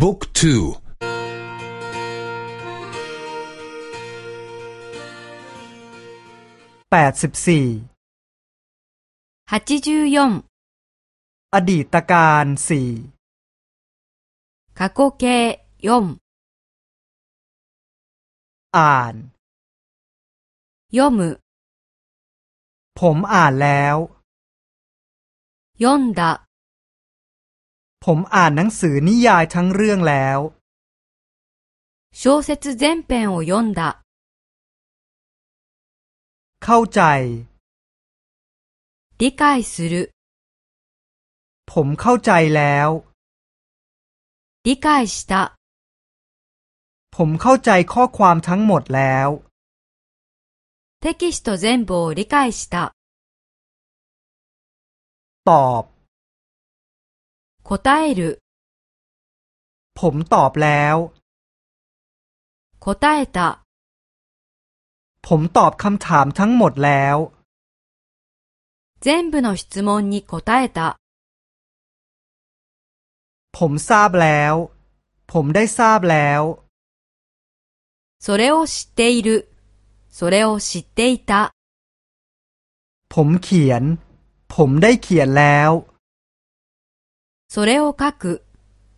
บุ๊กทูแปดสิบสี่อดีตการสี่คาโกเกยมอ่านยมผมอ่านแล้วยนดา ผมอ่านหนังสือนิยายทั้งเรื่องแล้ว小説全編を読んだเข้าใจ理解するผมเข้าใจแล้ว理解したผมเข้าใจข้อความทั้งหมดแล้วテキスト全部を理解したตอบ 答えるผมตอบแล้ว答えたผมตอบคำถามทั้งหมดแล้ว全部の質問に答えたผมทราบแล้ว ผมได้ทราบแล้วそれを知っているそれを知っていたผมเขียน ผมได้เขียนแล้ว それを書く、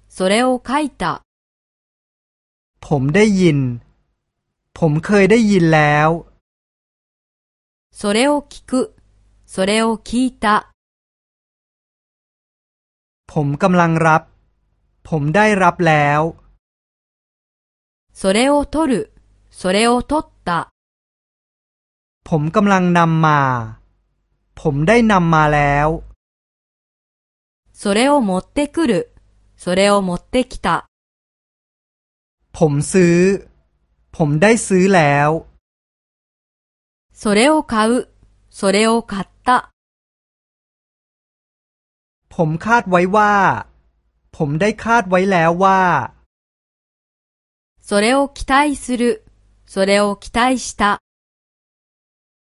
それを書いた。ผมได้ยิน ผมเคยได้ยินแล้ว それを聞く、それを聞いた。ผมกำลังรับ ผมได้รับแล้ว それを取る、それを取った。ผมกำลังนำมา ผมได้นำมาแล้ว それを持ってくる。それを持ってきた。ผมซื้อ ผมได้ซื้อแล้ว それを買う。それを買った。ผมคาดไว้ว่า ผมได้คาดไว้แล้วว่า それを期待する。それを期待した。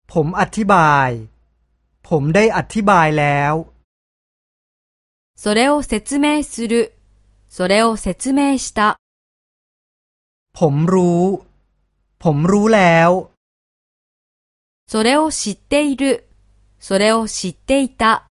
ผมอธิบาย ผมได้อธิบายแล้ว それを説明する。それを説明した。ผมรู้ ผมรู้แล้ว。それを知っている。それを知っていた。